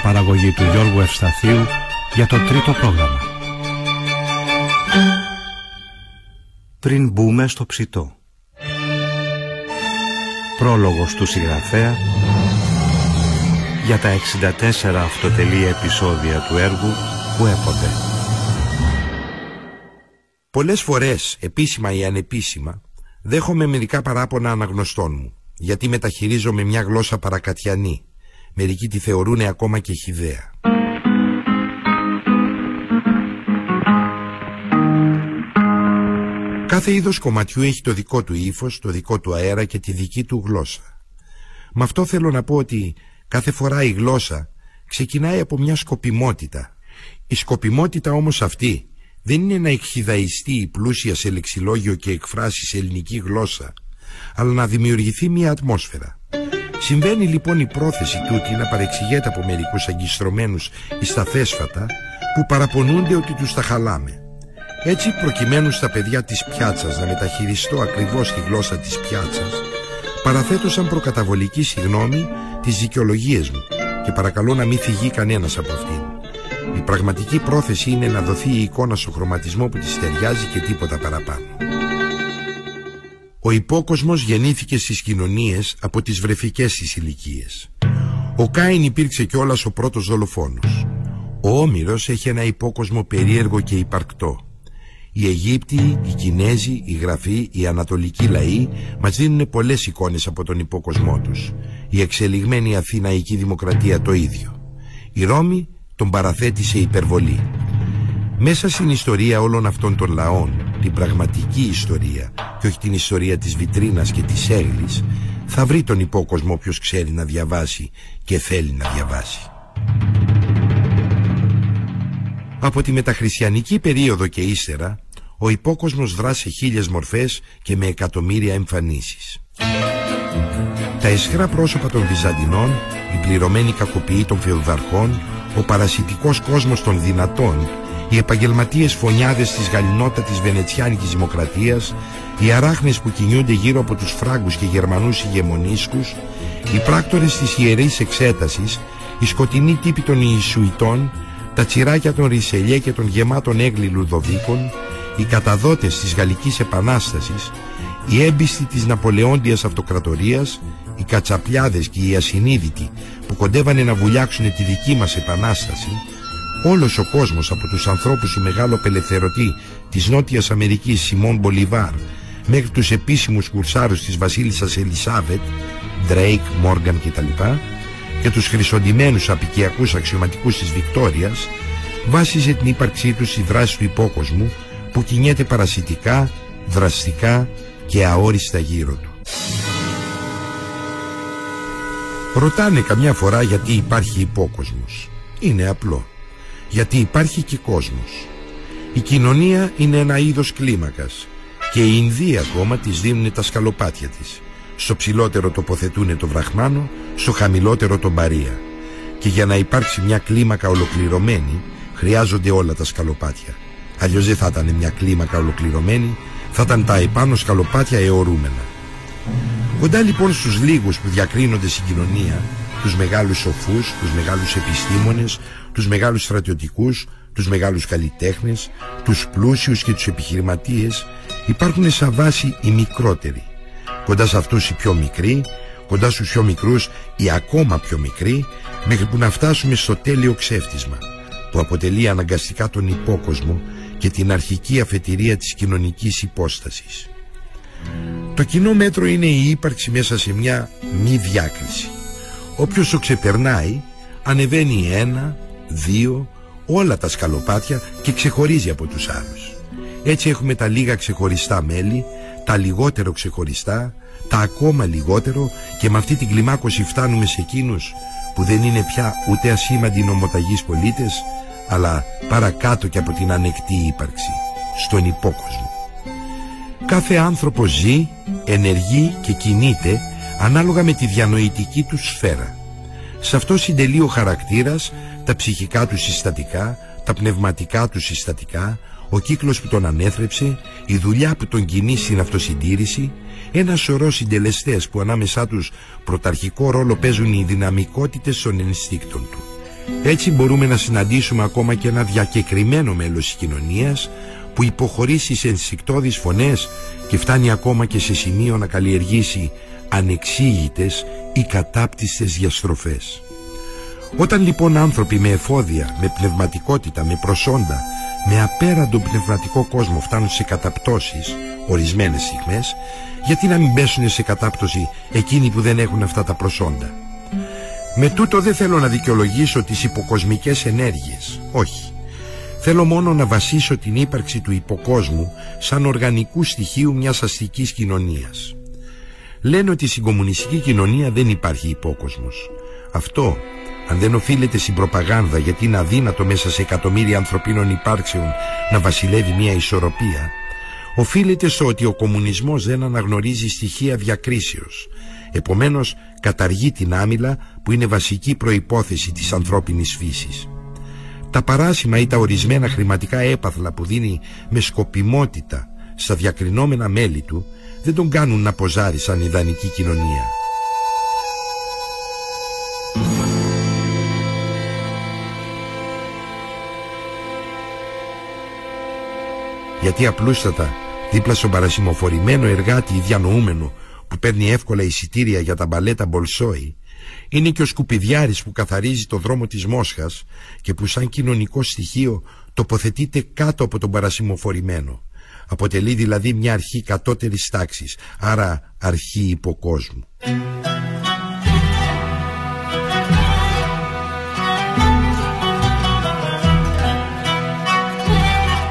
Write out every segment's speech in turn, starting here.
Μια παραγωγή του Γιώργου Ευσταθίου για το τρίτο πρόγραμμα. Πριν μπούμε στο ψητό. Πρόλογος του συγγραφέα για τα 64 αυτοτελή επεισόδια του έργου που έπονται. Πολλές φορές, επίσημα ή ανεπίσημα, δέχομαι μερικά παράπονα αναγνωστών μου, γιατί μεταχειρίζομαι μια γλώσσα παρακατιανή. Μερικοί τη θεωρούν ακόμα και χιδέα. Κάθε είδος κομματιού έχει το δικό του ύφος, το δικό του αέρα και τη δική του γλώσσα. Με αυτό θέλω να πω ότι κάθε φορά η γλώσσα ξεκινάει από μια σκοπιμότητα. Η σκοπιμότητα όμως αυτή δεν είναι να εκχυδαϊστεί η πλούσια σε λεξιλόγιο και εκφράσεις σε ελληνική γλώσσα, αλλά να δημιουργηθεί μια ατμόσφαιρα. Συμβαίνει λοιπόν η πρόθεση τούτη να παρεξηγείται από μερικούς αγκιστρωμένους στα θέσφατα που παραπονούνται ότι τους τα χαλάμε. Έτσι προκειμένου στα παιδιά της πιάτσας να μεταχειριστώ ακριβώς τη γλώσσα της πιάτσας παραθέτω σαν προκαταβολική συγνώμη τις δικαιολογίες μου και παρακαλώ να μην φυγεί κανένας από αυτήν. Η πραγματική πρόθεση είναι να δοθεί η εικόνα στο χρωματισμό που της ταιριάζει και τίποτα παραπάνω. Ο υπόκοσμος γεννήθηκε στις κοινωνίες από τις βρεφικές της ηλικίες. Ο Κάιν υπήρξε κιόλας ο πρώτος δολοφόνος. Ο Όμηρος έχει ένα υπόκοσμο περίεργο και υπαρκτό. Οι Αιγύπτιοι, οι Κινέζοι, οι Γραφοί, οι Ανατολικοί λαοί μας δίνουν πολλές εικόνες από τον υπόκοσμό τους. Η εξελιγμένη Αθηναϊκή Δημοκρατία το ίδιο. Η Ρώμη τον παραθέτει σε υπερβολή. Μέσα στην ιστορία όλων αυτών των λαών, την πραγματική ιστορία και όχι την ιστορία της βιτρίνας και της έγλης, θα βρει τον υπόκοσμο όποιος ξέρει να διαβάσει και θέλει να διαβάσει. Από τη μεταχριστιανική περίοδο και ύστερα, ο υπόκοσμος δρά σε χίλιες μορφές και με εκατομμύρια εμφανίσεις. Τα εσχρά πρόσωπα των Βυζαντινών, η πληρωμένη κακοποιή των φεουδαρχών, ο παρασιτικός κόσμος των δυνατών, οι επαγγελματίες φωνιάδες της γαλινότατης βενετσιάνικης δημοκρατίας, οι αράχνες που κινούνται γύρω από τους Φράγκους και Γερμανούς ηγεμονίσκους, οι πράκτορες της ιερής εξέτασης, οι σκοτεινοί τύποι των Ιησουητών, τα τσιράκια των Ρισελιέ και των γεμάτων έγκλη Λουδοβίκων, οι καταδότες της Γαλλικής Επανάστασης, οι έμπιστοι της Ναπολεόντιας Αυτοκρατορίας, οι κατσαπλιάδες και οι ασυνείδητοι που κοντεύανε να βουλιάξουν τη δική μας Επανάσταση, όλος ο κόσμος από τους ανθρώπους του μεγάλου απελευθερωτή της Νότιας Αμερικής Σιμών Μπολιβάρ μέχρι τους επίσημους κουρσάρους της Βασίλισσας Ελισάβετ, Drake, Μόργαν κτλ και τους χρυσοντημένους απικιακούς αξιωματικούς της Βικτόριας βάσιζε την ύπαρξή τους στη δράση του υπόκοσμου που κινιέται παρασιτικά, δραστικά και αόριστα γύρω του. Ρωτάνε καμιά φορά γιατί υπάρχει υπόκοσμος. Είναι απλό. Γιατί υπάρχει και κόσμος. Η κοινωνία είναι ένα είδος κλίμακας και οι Ινδοί ακόμα τις δίνουν τα σκαλοπάτια της. Στο ψηλότερο τοποθετούν το βραχμάνο, στο χαμηλότερο τον παρία. Και για να υπάρξει μια κλίμακα ολοκληρωμένη χρειάζονται όλα τα σκαλοπάτια. Αλλιώς δεν θα ήταν μια κλίμακα ολοκληρωμένη, θα ήταν τα επάνω σκαλοπάτια αιωρούμενα. Κοντά λοιπόν στους λίγους που διακρίνονται στην κοινωνία, τους μεγάλους σοφούς, τους μεγάλους επιστήμονες, τους μεγάλους στρατιωτικούς, τους μεγάλους καλλιτέχνες, τους πλούσιους και τους επιχειρηματίες, υπάρχουν σαν βάση οι μικρότεροι. Κοντά σε αυτούς οι πιο μικροί, κοντά στους πιο μικρούς οι ακόμα πιο μικροί, μέχρι που να φτάσουμε στο τέλειο ξέφτισμα, που αποτελεί αναγκαστικά τον υπόκοσμο και την αρχική αφετηρία της κοινωνικής υπόστασης. Το κοινό μέτρο είναι η ύπαρξη μέσα σε μια μη διάκριση. Όποιος το ξεπερνάει ανεβαίνει ένα, δύο, όλα τα σκαλοπάτια και ξεχωρίζει από τους άλλους. Έτσι έχουμε τα λίγα ξεχωριστά μέλη, τα λιγότερο ξεχωριστά, τα ακόμα λιγότερο και με αυτή την κλιμάκωση φτάνουμε σε εκείνους που δεν είναι πια ούτε ασήμαντοι νομοταγείς πολίτες αλλά παρακάτω και από την ανεκτή ύπαρξη, στον υπόκοσμο. Κάθε άνθρωπο ζει, ενεργεί και κινείται ανάλογα με τη διανοητική του σφαίρα. Σε αυτό συντελεί ο χαρακτήρας, τα ψυχικά του συστατικά, τα πνευματικά του συστατικά, ο κύκλος που τον ανέθρεψε, η δουλειά που τον κινεί στην αυτοσυντήρηση, ένα σωρό συντελεστές που ανάμεσά τους πρωταρχικό ρόλο παίζουν οι δυναμικότητες των ενστίκτων του. Έτσι μπορούμε να συναντήσουμε ακόμα και ένα διακεκριμένο μέλος της κοινωνίας που υποχωρεί στις ενστικτώδεις φωνές και φτάνει ακόμα και σε σημείο να καλλιεργήσει ανεξήγητες ή κατάπτυστες διαστροφές. Όταν λοιπόν άνθρωποι με εφόδια, με πνευματικότητα, με προσόντα, με απέραντο πνευματικό κόσμο φτάνουν σε καταπτώσεις ορισμένες στιγμές, γιατί να μην πέσουν σε κατάπτωση εκείνοι που δεν έχουν αυτά τα προσόντα; Με τούτο δεν θέλω να δικαιολογήσω τις υποκοσμικές ενέργειες, όχι. Θέλω μόνο να βασίσω την ύπαρξη του υποκόσμου σαν οργανικού στοιχείου μιας αστικής κοινωνίας. Λένε ότι στην κομμουνιστική κοινωνία δεν υπάρχει υπόκοσμος. Αυτό, αν δεν οφείλεται στην προπαγάνδα γιατί είναι αδύνατο μέσα σε εκατομμύρια ανθρωπίνων υπάρξεων να βασιλεύει μια ισορροπία, οφείλεται στο ότι ο κομμουνισμός δεν αναγνωρίζει στοιχεία διακρίσεως. Επομένως καταργεί την άμυλα που είναι βασική προϋπόθεση της ανθρώπινης φύσης. Τα παράσημα ή τα ορισμένα χρηματικά έπαθλα που δίνει με σκοπιμότητα στα διακρινόμενα μέλη του δεν τον κάνουν να ποζάρει σαν ιδανική κοινωνία. Γιατί απλούστατα δίπλα στον παρασημοφορημένο εργάτη ή διανοούμενο που παίρνει εύκολα εισιτήρια για τα μπαλέτα Μπολσόη είναι και ο σκουπιδιάρης που καθαρίζει το δρόμο της Μόσχας και που σαν κοινωνικό στοιχείο τοποθετείται κάτω από τον παρασημοφορημένο. Αποτελεί δηλαδή μια αρχή κατώτερης τάξης, άρα αρχή υποκόσμου.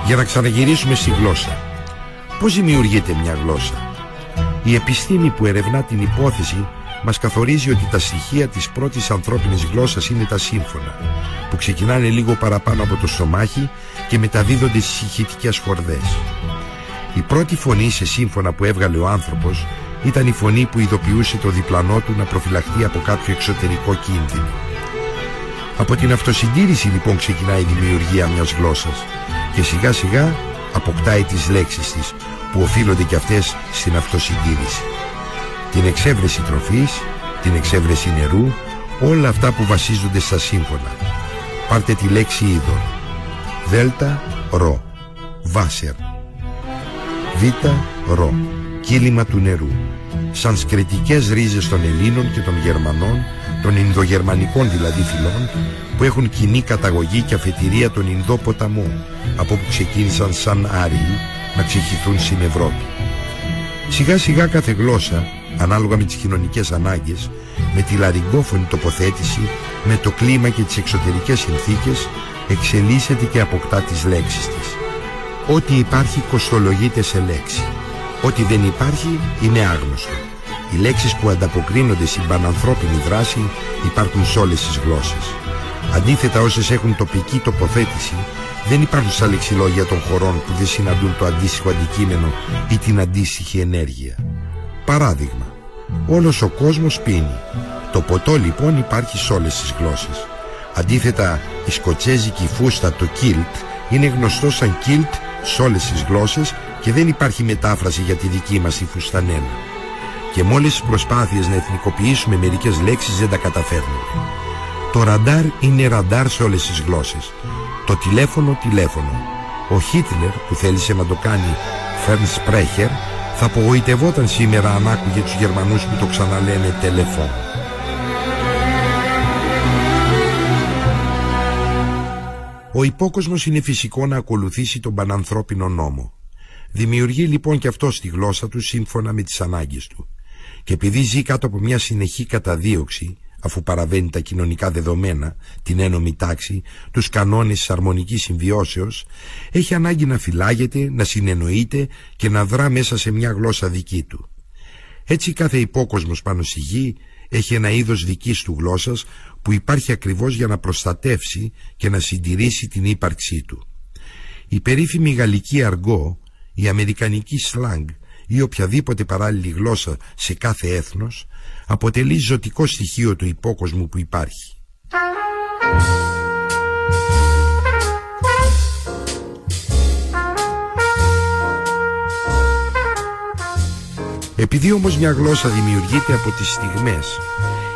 Για να ξαναγυρίσουμε στη γλώσσα. Πώς δημιουργείται μια γλώσσα; Η επιστήμη που ερευνά την υπόθεση μας καθορίζει ότι τα στοιχεία της πρώτης ανθρώπινης γλώσσας είναι τα σύμφωνα, που ξεκινάνε λίγο παραπάνω από το στομάχι και μεταδίδονται στις ηχητικές χορδές. Η πρώτη φωνή σε σύμφωνα που έβγαλε ο άνθρωπος ήταν η φωνή που ειδοποιούσε το διπλανό του να προφυλαχθεί από κάποιο εξωτερικό κίνδυνο. Από την αυτοσυντήρηση λοιπόν ξεκινάει η δημιουργία μιας γλώσσας και σιγά σιγά αποκτάει τις λέξεις της που οφείλονται και αυτές στην αυτοσυντήρηση. Την εξέβρεση τροφής, την εξέβρεση νερού, όλα αυτά που βασίζονται στα σύμφωνα. Πάρτε τη λέξη είδωρ. Δέλτα, ρο. Βάσερ. Β, ρο. Κύλημα του νερού. Σανσκριτικές ρίζες των Ελλήνων και των Γερμανών, των Ινδογερμανικών δηλαδή φυλών, που έχουν κοινή καταγωγή και αφετηρία των Ινδό ποταμού, από που ξεκίνησαν σαν Άριοι να ξεχυθούν στην Ευρώπη. Σιγά σιγά κάθε γλώσσα, ανάλογα με τις κοινωνικές ανάγκες, με τη λαριγκόφωνη τοποθέτηση, με το κλίμα και τις εξωτερικές συνθήκες, εξελίσσεται και αποκτά τις λέξεις της. Ό,τι υπάρχει κοστολογείται σε λέξη. Ό,τι δεν υπάρχει είναι άγνωστο. Οι λέξεις που ανταποκρίνονται στην πανανθρώπινη δράση υπάρχουν σε όλες τις γλώσσες. Αντίθετα όσες έχουν τοπική τοποθέτηση δεν υπάρχουν στα λεξιλόγια των χωρών που δεν συναντούν το αντίστοιχο αντικείμενο ή την αντίστοιχη ενέργεια. Παράδειγμα, όλος ο κόσμος πίνει. Το ποτό λοιπόν υπάρχει σε όλες τις γλώσσες. Αντίθετα, η σκοτσέζικη φούστα, το κίλτ, είναι γνωστό σαν κίλτ σε όλες τις γλώσσες και δεν υπάρχει μετάφραση για τη δική μας τη φουστανέλα. Και με όλες τις προσπάθειες να εθνικοποιήσουμε μερικές λέξεις δεν τα καταφέρνουμε. Το ραντάρ είναι ραντάρ σε όλες τις γλώσσες. Το τηλέφωνο τηλέφωνο. Ο Χίτλερ που θέλησε να το κάνει Φέρν Σπρέχερ θα απογοητευόταν σήμερα αν άκουγε τους Γερμανούς που το ξαναλένε τηλεφών. Ο υπόκοσμος είναι φυσικό να ακολουθήσει τον πανανθρώπινο νόμο. Δημιουργεί λοιπόν και αυτό στη γλώσσα του σύμφωνα με τις ανάγκες του. Και επειδή ζει κάτω από μια συνεχή καταδίωξη, αφού παραβαίνει τα κοινωνικά δεδομένα, την ένομη τάξη, τους κανόνες της αρμονικής συμβιώσεως, έχει ανάγκη να φυλάγεται, να συνεννοείται και να δρά μέσα σε μια γλώσσα δική του. Έτσι κάθε υπόκοσμος πάνω στη γη έχει ένα είδος δικής του γλώσσας που υπάρχει ακριβώς για να προστατεύσει και να συντηρήσει την ύπαρξή του. Η περίφημη γαλλική αργό, η αμερικανική σλάνγκ ή οποιαδήποτε παράλληλη γλώσσα σε κάθε έθνος αποτελεί ζωτικό στοιχείο του υπόκοσμου που υπάρχει. Επειδή όμως μια γλώσσα δημιουργείται από τις στιγμές,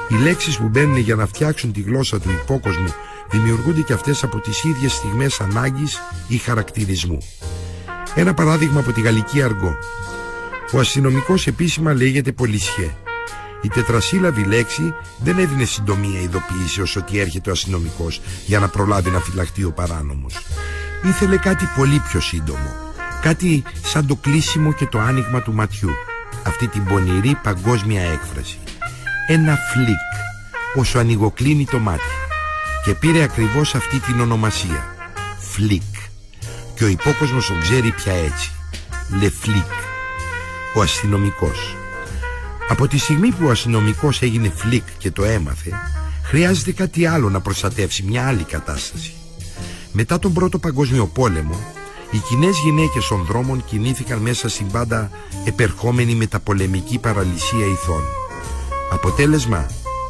οι λέξεις που μπαίνουν για να φτιάξουν τη γλώσσα του υπόκοσμου δημιουργούνται και αυτές από τις ίδιες στιγμές ανάγκης ή χαρακτηρισμού. Ένα παράδειγμα από τη γαλλική αργό. Ο αστυνομικός επίσημα λέγεται Πολυσιέ. Η τετρασύλλαβη λέξη δεν έδινε συντομία ειδοποιήσεως ότι έρχεται ο αστυνομικός για να προλάβει να φυλαχτεί ο παράνομος. Ήθελε κάτι πολύ πιο σύντομο. Κάτι σαν το κλείσιμο και το άνοιγμα του ματιού. Αυτή την πονηρή παγκόσμια έκφραση. Ένα flic, όσο ανοιγοκλείνει το μάτι. Και πήρε ακριβώς αυτή την ονομασία. Flic. Και ο υπόκοσμος τον ξέρει πια έτσι. Le flic. Ο αστυνομικός. Από τη στιγμή που ο αστυνομικός έγινε flic και το έμαθε, χρειάζεται κάτι άλλο να προστατεύσει μια άλλη κατάσταση. Μετά τον Πρώτο Παγκόσμιο Πόλεμο, οι κοινές γυναίκες των δρόμων κινήθηκαν μέσα στην πάντα επερχόμενη με τα πολεμική παραλυσία ηθών. Αποτέλεσμα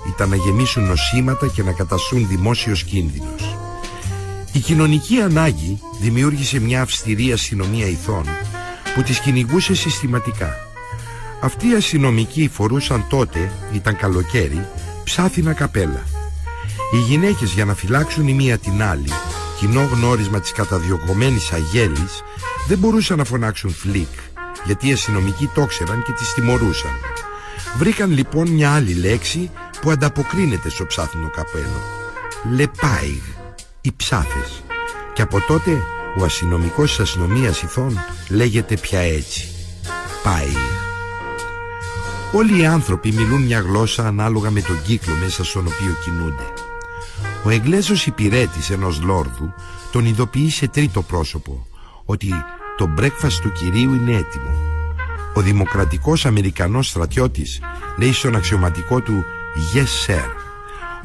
ήταν να γεμίσουν νοσήματα και να καταστούν δημόσιος κίνδυνος. Η κοινωνική ανάγκη δημιούργησε μια αυστηρή αστυνομία ηθών που τις κυνηγούσε συστηματικά. Αυτοί οι αστυνομικοί φορούσαν τότε, ήταν καλοκαίρι, ψάθινα καπέλα. Οι γυναίκες για να φυλάξουν η μία την άλλη, κοινό γνώρισμα της καταδιωγωμένης αγέλης, δεν μπορούσαν να φωνάξουν φλικ, γιατί οι αστυνομικοί το ξέραν και τις τιμωρούσαν. Βρήκαν λοιπόν μια άλλη λέξη που ανταποκρίνεται στο ψάθινο καπέλο. Λεπάιγ, οι ψάθες. Και από τότε ο αστυνομικός της αστυνομίας ηθών λέγεται πια έτσι. Πάιγ. Όλοι οι άνθρωποι μιλούν μια γλώσσα ανάλογα με τον κύκλο μέσα στον οποίο κινούνται. Ο Εγγλέζος υπηρέτης ενός λόρδου τον ειδοποιεί σε τρίτο πρόσωπο ότι το breakfast του κυρίου είναι έτοιμο. Ο δημοκρατικός Αμερικανός στρατιώτης λέει στον αξιωματικό του «Yes sir».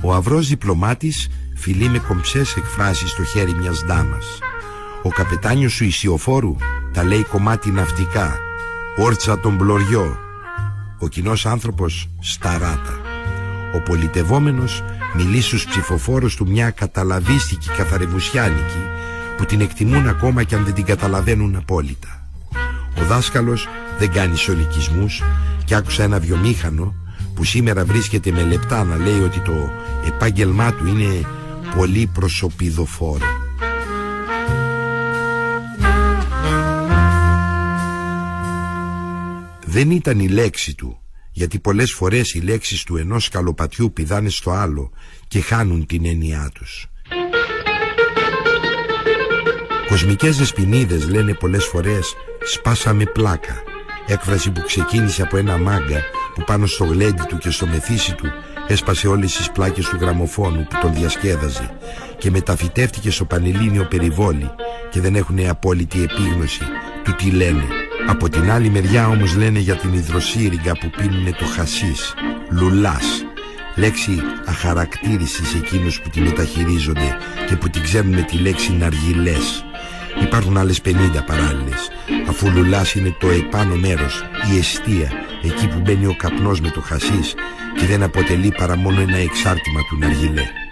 Ο αυρός διπλωμάτης φιλεί με κομψές εκφράσεις στο χέρι μιας δάμας. Ο καπετάνιος του ισιοφόρου τα λέει κομμάτι ναυτικά «Όρτσα τον πλωριό» ο κοινός άνθρωπος σταράτα. Ο πολιτευόμενος μιλεί στους ψηφοφόρους του μια καταλαβίστικη καθαρεβουσιάνικη που την εκτιμούν ακόμα και αν δεν την καταλαβαίνουν απόλυτα. Ο δάσκαλος δεν κάνει σολικισμούς και άκουσα ένα βιομήχανο που σήμερα βρίσκεται με λεπτά να λέει ότι το επάγγελμά του είναι πολύ προσωπιδοφόρο. Δεν ήταν η λέξη του, γιατί πολλές φορές οι λέξεις του ενός σκαλοπατιού πηδάνε στο άλλο και χάνουν την έννοιά τους. Κοσμικές δεσποινίδες λένε πολλές φορές «σπάσαμε πλάκα», έκφραση που ξεκίνησε από ένα μάγκα που πάνω στο γλέντι του και στο μεθύσι του έσπασε όλες τις πλάκες του γραμμοφόνου που τον διασκέδαζε και μεταφυτεύτηκε στο πανελλήνιο περιβόλι και δεν έχουν απόλυτη επίγνωση του τι λένε. Από την άλλη μεριά όμως λένε για την υδροσύριγγα που πίνουνε το χασίς, λουλάς, λέξη αχαρακτήριση σε εκείνους που τη μεταχειρίζονται και που την ξέρουν με τη λέξη ναργιλές. Υπάρχουν άλλες 50 παράλληλες, αφού λουλάς είναι το επάνω μέρος, η αιστεία, εκεί που μπαίνει ο καπνός με το χασίς και δεν αποτελεί παρά μόνο ένα εξάρτημα του ναργιλέ.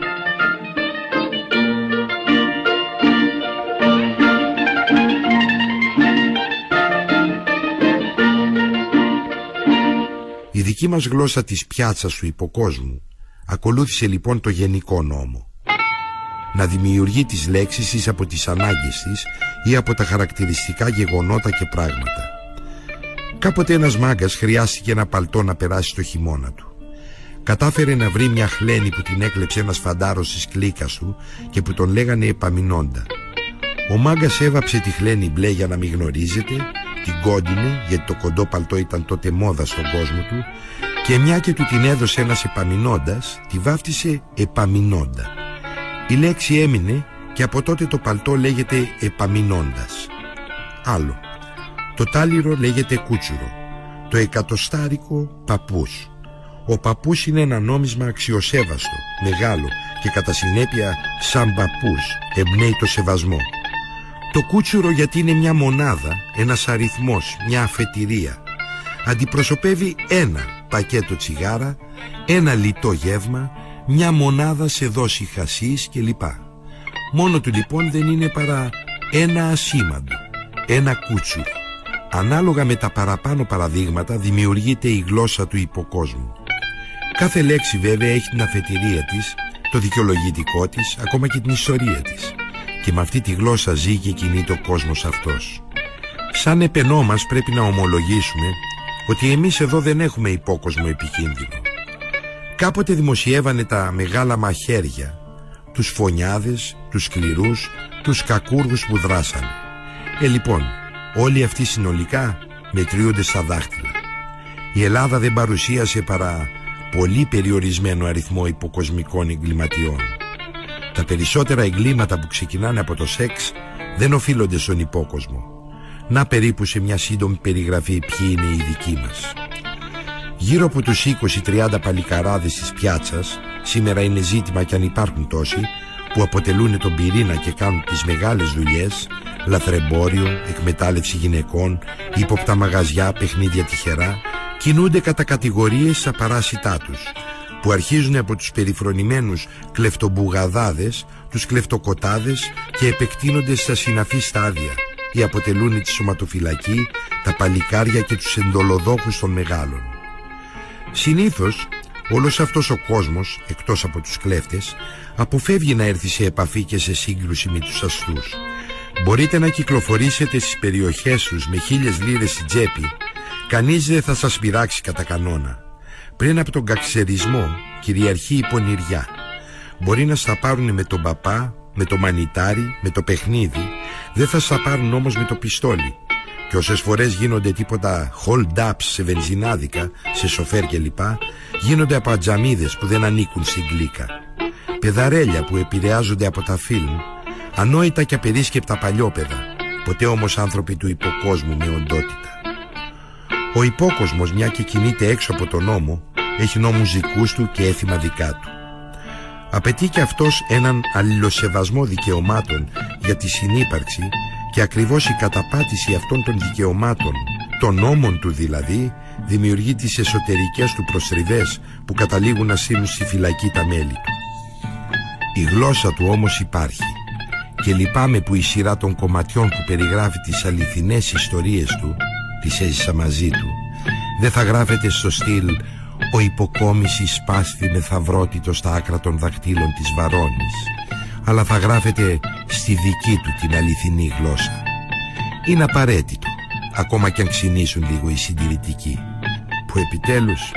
Δική μας γλώσσα της πιάτσας του υποκόσμου ακολούθησε λοιπόν το γενικό νόμο. Να δημιουργεί τις λέξεις εις από τις ανάγκες της ή από τα χαρακτηριστικά γεγονότα και πράγματα. Κάποτε ένας μάγκας χρειάστηκε ένα παλτό να περάσει το χειμώνα του. Κατάφερε να βρει μια χλένη που την έκλεψε ένας φαντάρος της κλίκας του και που τον λέγανε επαμινόντα. Ο μάγκας έβαψε τη χλένη μπλε για να μην γνωρίζεται την κόντινε γιατί το κοντό παλτό ήταν τότε μόδα στον κόσμο του και μια και του την έδωσε ένας επαμεινώντας τη βάφτισε επαμεινώντα. Η λέξη έμεινε και από τότε το παλτό λέγεται επαμεινώντας. Άλλο. Το τάλιρο λέγεται κούτσουρο. Το εκατοστάρικο παππούς. Ο παππούς είναι ένα νόμισμα αξιοσέβαστο, μεγάλο και κατά συνέπεια σαν παππούς εμπνέει το σεβασμό. Το κούτσουρο γιατί είναι μια μονάδα, ένας αριθμός, μια αφετηρία. Αντιπροσωπεύει ένα πακέτο τσιγάρα, ένα λιτό γεύμα, μια μονάδα σε δόση χασίς κλπ. Μόνο του λοιπόν δεν είναι παρά ένα ασήμαντο, ένα κούτσουρο. Ανάλογα με τα παραπάνω παραδείγματα δημιουργείται η γλώσσα του υποκόσμου. Κάθε λέξη βέβαια έχει την αφετηρία της, το δικαιολογητικό της, ακόμα και την ιστορία της. Και με αυτή τη γλώσσα ζει και κινείται ο κόσμος αυτός. Σαν επενό μας πρέπει να ομολογήσουμε ότι εμείς εδώ δεν έχουμε υπόκοσμο επικίνδυνο. Κάποτε δημοσιεύανε τα μεγάλα μαχαίρια, τους φωνιάδες, τους σκληρούς, τους κακούργους που δράσανε. Ε λοιπόν, όλοι αυτοί συνολικά μετριούνται στα δάχτυλα. Η Ελλάδα δεν παρουσίασε παρά πολύ περιορισμένο αριθμό υποκοσμικών εγκληματιών. Τα περισσότερα εγκλήματα που ξεκινάνε από το σεξ δεν οφείλονται στον υπόκοσμο. Να περίπου σε μια σύντομη περιγραφή ποιοι είναι οι δικοί μας. Γύρω από τους 20-30 παλικαράδες της πιάτσας, σήμερα είναι ζήτημα και αν υπάρχουν τόσοι, που αποτελούν τον πυρήνα και κάνουν τις μεγάλες δουλειές, λαθρεμπόριο, εκμετάλλευση γυναικών, ύποπτα μαγαζιά, παιχνίδια τυχερά, κινούνται κατά κατηγορίες στα παράσιτά τους που αρχίζουν από τους περιφρονημένους κλεφτομπουγαδάδες, τους κλεφτοκοτάδες και επεκτείνονται στα συναφή στάδια ή αποτελούν τη σωματοφυλακή, τα παλικάρια και τους εντολοδόχους των μεγάλων. Συνήθως όλος αυτός ο κόσμος, εκτός από τους κλέφτες, αποφεύγει να έρθει σε επαφή και σε σύγκρουση με τους αστούς. Μπορείτε να κυκλοφορήσετε στις περιοχές τους με χίλιες λίρες στην τσέπη Κανείς δεν θα σας πειράξει κατά κανόνα. Πριν από τον καξερισμό κυριαρχεί η πονηριά. Μπορεί να στα πάρουν με τον παπά, με το μανιτάρι, με το παιχνίδι. Δεν θα στα πάρουν όμως με το πιστόλι. Και όσες φορές γίνονται τίποτα hold-ups σε βενζινάδικα, σε σοφέρ κλπ. Γίνονται από ατζαμίδες που δεν ανήκουν στην κλίκα. Πεδαρέλια που επηρεάζονται από τα φιλμ. Ανόητα και απερίσκεπτα παλιόπαιδα. Ποτέ όμως άνθρωποι του υποκόσμου με οντότητα. Ο υπόκοσμος μια και κινείται έξω από τον νόμο έχει νόμους δικούς του και έθιμα δικά του. Απαιτεί και αυτός έναν αλληλοσεβασμό δικαιωμάτων για τη συνύπαρξη και ακριβώς η καταπάτηση αυτών των δικαιωμάτων, των νόμων του δηλαδή, δημιουργεί τις εσωτερικές του προστριβές που καταλήγουν να στείλουν στη φυλακή τα μέλη του. Η γλώσσα του όμως υπάρχει και λυπάμαι που η σειρά των κομματιών που περιγράφει τις αληθινές ιστορίες του τις έζησα μαζί του δεν θα γράφεται στο στυλ «Ο υποκόμισης σπάστη με θαυρότητο στα άκρα των δακτύλων της Βαρώνης» αλλά θα γράφεται στη δική του την αληθινή γλώσσα. Είναι απαραίτητο, ακόμα και αν ξυνήσουν λίγο οι συντηρητικοί, που επιτέλους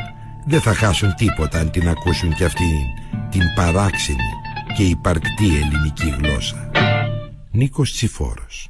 δεν θα χάσουν τίποτα αν την ακούσουν κι αυτήν την παράξενη και υπαρκτή ελληνική γλώσσα. Νίκος Τσιφόρος